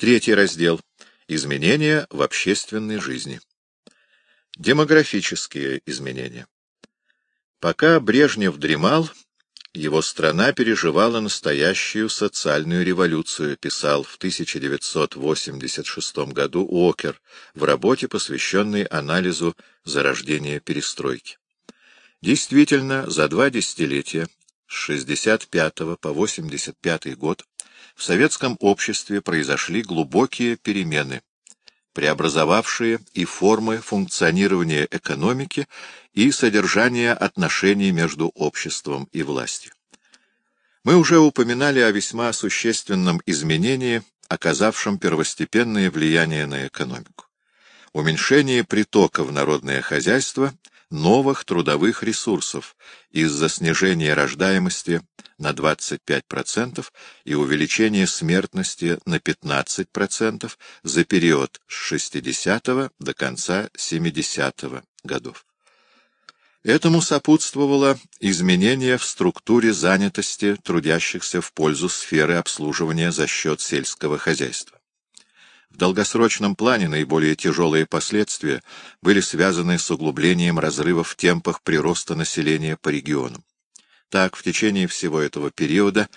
Третий раздел. Изменения в общественной жизни. Демографические изменения. Пока Брежнев дремал, его страна переживала настоящую социальную революцию, писал в 1986 году Уокер в работе, посвященной анализу зарождения перестройки. Действительно, за два десятилетия, с 65 по 85 год, в советском обществе произошли глубокие перемены, преобразовавшие и формы функционирования экономики, и содержание отношений между обществом и властью. Мы уже упоминали о весьма существенном изменении, оказавшем первостепенное влияние на экономику. Уменьшение притока в народное хозяйство новых трудовых ресурсов из-за снижения рождаемости на 25% и увеличения смертности на 15% за период с 60 до конца 70-го годов. Этому сопутствовало изменение в структуре занятости трудящихся в пользу сферы обслуживания за счет сельского хозяйства. В долгосрочном плане наиболее тяжелые последствия были связаны с углублением разрыва в темпах прироста населения по регионам. Так, в течение всего этого периода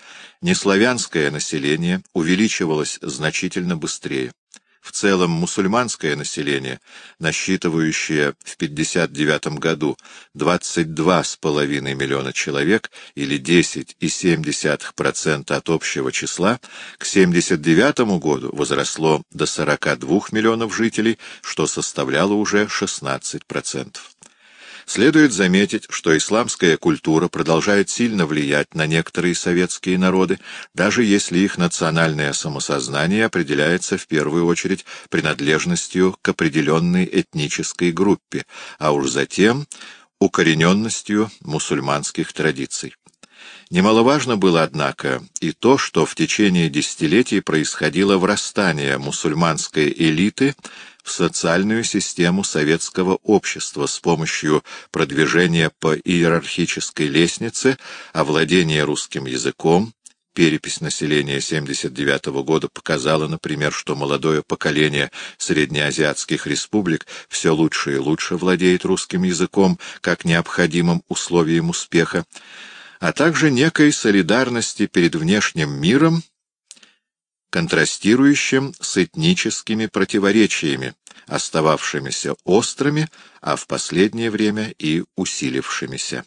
неславянское население увеличивалось значительно быстрее. В целом мусульманское население, насчитывающее в 59 году 22,5 миллиона человек или 10,7% от общего числа, к 79 году возросло до 42 миллионов жителей, что составляло уже 16%. Следует заметить, что исламская культура продолжает сильно влиять на некоторые советские народы, даже если их национальное самосознание определяется в первую очередь принадлежностью к определенной этнической группе, а уж затем укорененностью мусульманских традиций. Немаловажно было, однако, и то, что в течение десятилетий происходило врастание мусульманской элиты в социальную систему советского общества с помощью продвижения по иерархической лестнице, овладения русским языком, Перепись населения 79 -го года показала, например, что молодое поколение среднеазиатских республик все лучше и лучше владеет русским языком как необходимым условием успеха, а также некой солидарности перед внешним миром, контрастирующим с этническими противоречиями, остававшимися острыми, а в последнее время и усилившимися.